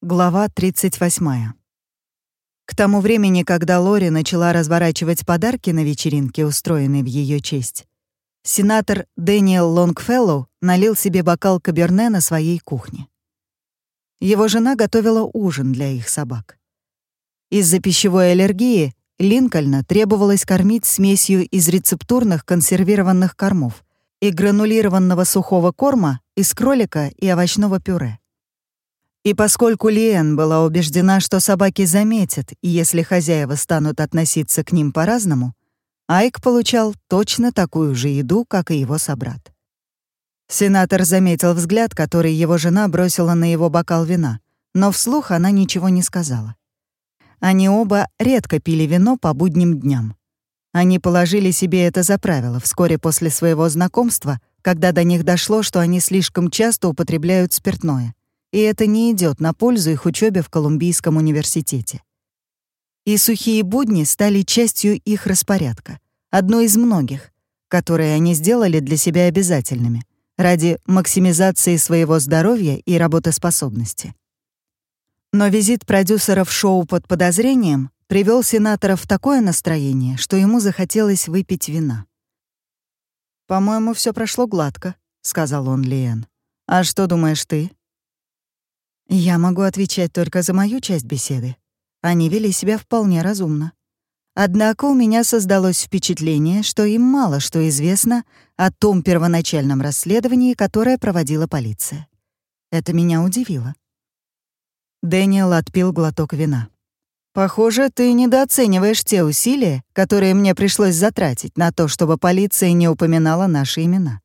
Глава 38. К тому времени, когда Лори начала разворачивать подарки на вечеринке, устроенной в ее честь, сенатор Дэниел Лонгфеллоу налил себе бокал каберне на своей кухне. Его жена готовила ужин для их собак. Из-за пищевой аллергии Линкольна требовалось кормить смесью из рецептурных консервированных кормов и гранулированного сухого корма из кролика и овощного пюре. И поскольку Лиэн была убеждена, что собаки заметят, если хозяева станут относиться к ним по-разному, Айк получал точно такую же еду, как и его собрат. Сенатор заметил взгляд, который его жена бросила на его бокал вина, но вслух она ничего не сказала. Они оба редко пили вино по будним дням. Они положили себе это за правило вскоре после своего знакомства, когда до них дошло, что они слишком часто употребляют спиртное и это не идет на пользу их учебе в Колумбийском университете. И сухие будни стали частью их распорядка, одной из многих, которые они сделали для себя обязательными, ради максимизации своего здоровья и работоспособности. Но визит продюсеров шоу под подозрением привел сенатора в такое настроение, что ему захотелось выпить вина. «По-моему, все прошло гладко», — сказал он Лиэн. «А что думаешь ты?» Я могу отвечать только за мою часть беседы. Они вели себя вполне разумно. Однако у меня создалось впечатление, что им мало что известно о том первоначальном расследовании, которое проводила полиция. Это меня удивило. Дэниел отпил глоток вина. «Похоже, ты недооцениваешь те усилия, которые мне пришлось затратить на то, чтобы полиция не упоминала наши имена.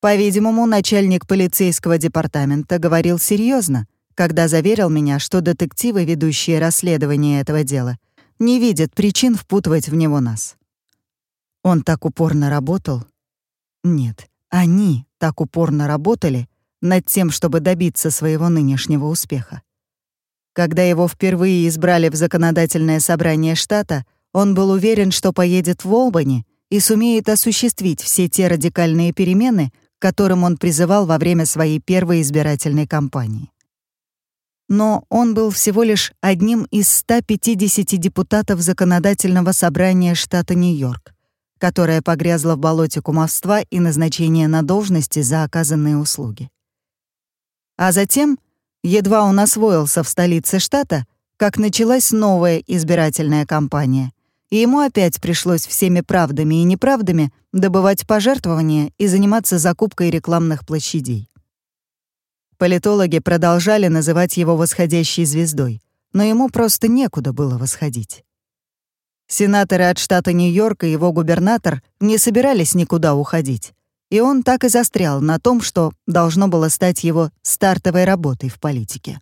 По-видимому, начальник полицейского департамента говорил серьезно, когда заверил меня, что детективы, ведущие расследование этого дела, не видят причин впутывать в него нас. Он так упорно работал. Нет, они так упорно работали над тем, чтобы добиться своего нынешнего успеха. Когда его впервые избрали в законодательное собрание штата, он был уверен, что поедет в Олбани и сумеет осуществить все те радикальные перемены, которым он призывал во время своей первой избирательной кампании. Но он был всего лишь одним из 150 депутатов законодательного собрания штата Нью-Йорк, которое погрязло в болоте кумовства и назначения на должности за оказанные услуги. А затем, едва он освоился в столице штата, как началась новая избирательная кампания — и ему опять пришлось всеми правдами и неправдами добывать пожертвования и заниматься закупкой рекламных площадей. Политологи продолжали называть его восходящей звездой, но ему просто некуда было восходить. Сенаторы от штата Нью-Йорк и его губернатор не собирались никуда уходить, и он так и застрял на том, что должно было стать его стартовой работой в политике.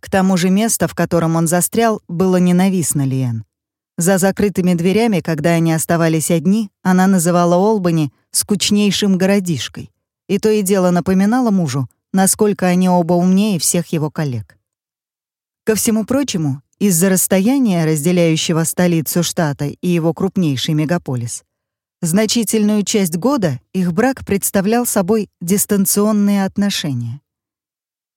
К тому же место, в котором он застрял, было ненавистно Лиэн. За закрытыми дверями, когда они оставались одни, она называла Олбани скучнейшим городишкой. И то и дело напоминала мужу, насколько они оба умнее всех его коллег. Ко всему прочему, из-за расстояния, разделяющего столицу штата и его крупнейший мегаполис, значительную часть года их брак представлял собой дистанционные отношения.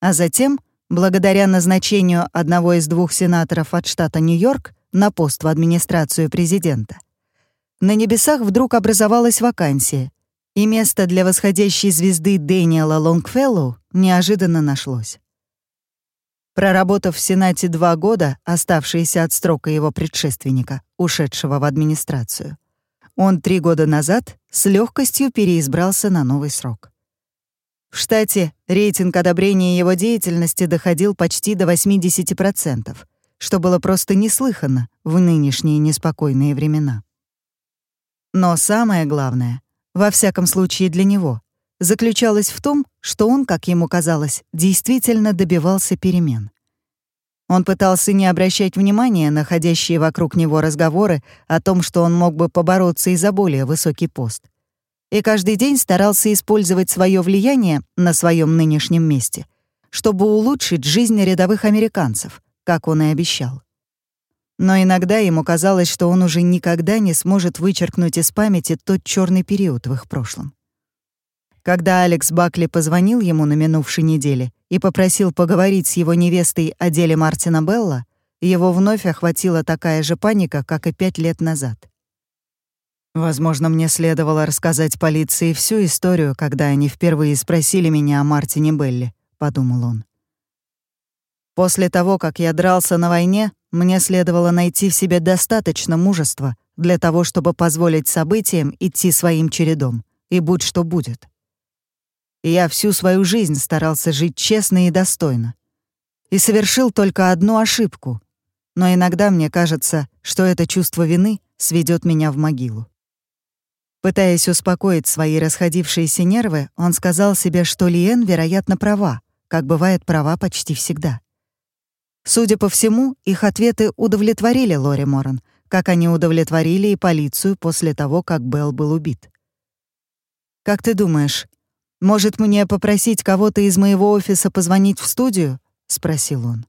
А затем, благодаря назначению одного из двух сенаторов от штата Нью-Йорк, на пост в администрацию президента. На небесах вдруг образовалась вакансия, и место для восходящей звезды Дэниела Лонгфеллоу неожиданно нашлось. Проработав в Сенате два года, оставшиеся от срока его предшественника, ушедшего в администрацию, он три года назад с легкостью переизбрался на новый срок. В штате рейтинг одобрения его деятельности доходил почти до 80%, что было просто неслыханно в нынешние неспокойные времена. Но самое главное, во всяком случае для него, заключалось в том, что он, как ему казалось, действительно добивался перемен. Он пытался не обращать внимания на ходящие вокруг него разговоры о том, что он мог бы побороться и за более высокий пост. И каждый день старался использовать свое влияние на своем нынешнем месте, чтобы улучшить жизнь рядовых американцев, как он и обещал. Но иногда ему казалось, что он уже никогда не сможет вычеркнуть из памяти тот черный период в их прошлом. Когда Алекс Бакли позвонил ему на минувшей неделе и попросил поговорить с его невестой о деле Мартина Белла, его вновь охватила такая же паника, как и пять лет назад. Возможно, мне следовало рассказать полиции всю историю, когда они впервые спросили меня о Мартине Белли, подумал он. После того, как я дрался на войне, мне следовало найти в себе достаточно мужества для того, чтобы позволить событиям идти своим чередом, и будь что будет. Я всю свою жизнь старался жить честно и достойно. И совершил только одну ошибку, но иногда мне кажется, что это чувство вины сведет меня в могилу. Пытаясь успокоить свои расходившиеся нервы, он сказал себе, что Лиен, вероятно, права, как бывает права почти всегда. Судя по всему, их ответы удовлетворили Лори Моран, как они удовлетворили и полицию после того, как Белл был убит. «Как ты думаешь, может, мне попросить кого-то из моего офиса позвонить в студию?» — спросил он.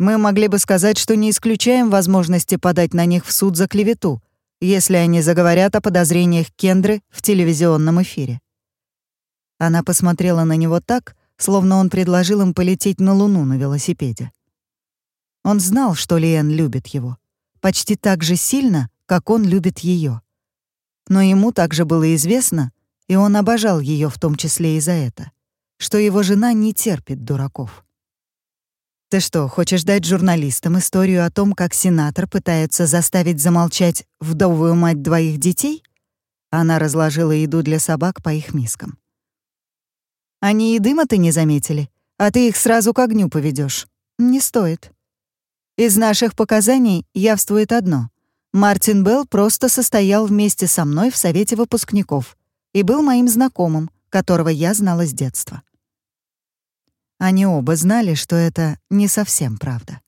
Мы могли бы сказать, что не исключаем возможности подать на них в суд за клевету, если они заговорят о подозрениях Кендры в телевизионном эфире. Она посмотрела на него так, словно он предложил им полететь на Луну на велосипеде. Он знал, что Лиэн любит его, почти так же сильно, как он любит ее. Но ему также было известно, и он обожал ее в том числе и за это, что его жена не терпит дураков. Ты что, хочешь дать журналистам историю о том, как сенатор пытается заставить замолчать вдовую мать двоих детей? Она разложила еду для собак по их мискам. Они и дыма-то не заметили, а ты их сразу к огню поведешь. Не стоит. Из наших показаний явствует одно. Мартин Белл просто состоял вместе со мной в совете выпускников и был моим знакомым, которого я знала с детства. Они оба знали, что это не совсем правда.